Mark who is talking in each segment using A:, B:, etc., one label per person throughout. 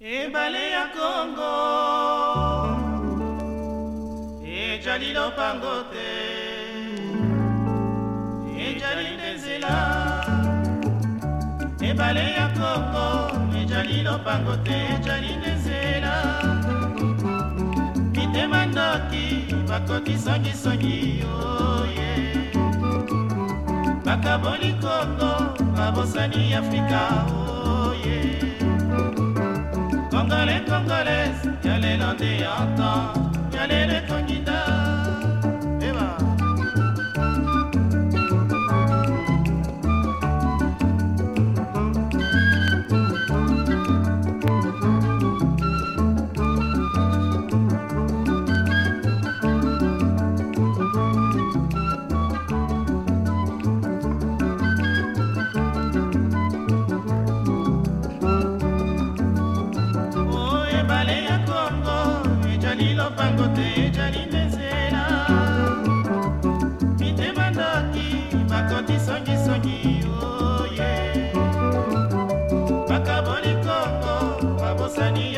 A: ebale ya kongo ejali lopango te ejali nde nzela ebale ya kongo ejali lopango te ejali nde nzela mitema ndoki bakoti songisongi oye oh bakaboli kongo babosani afrika oye oh yeah. Elina Diata.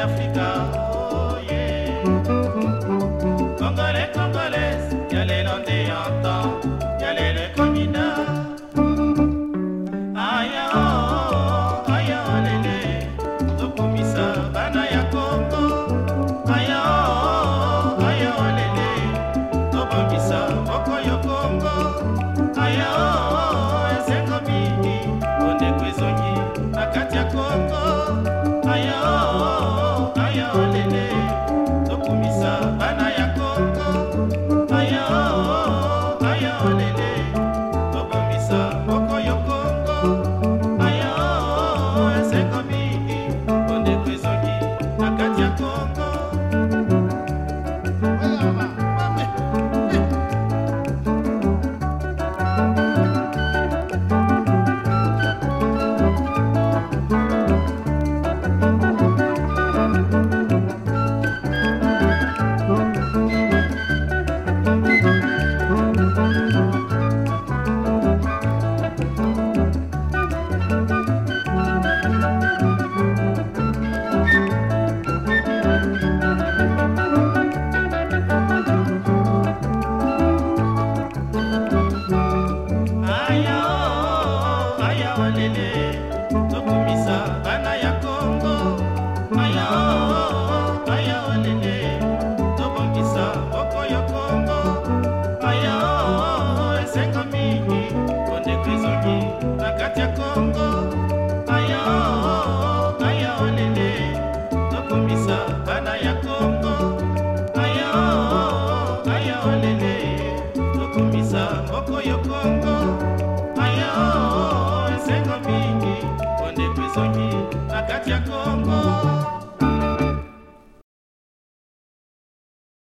A: africa Talk to me, sir. ya Congo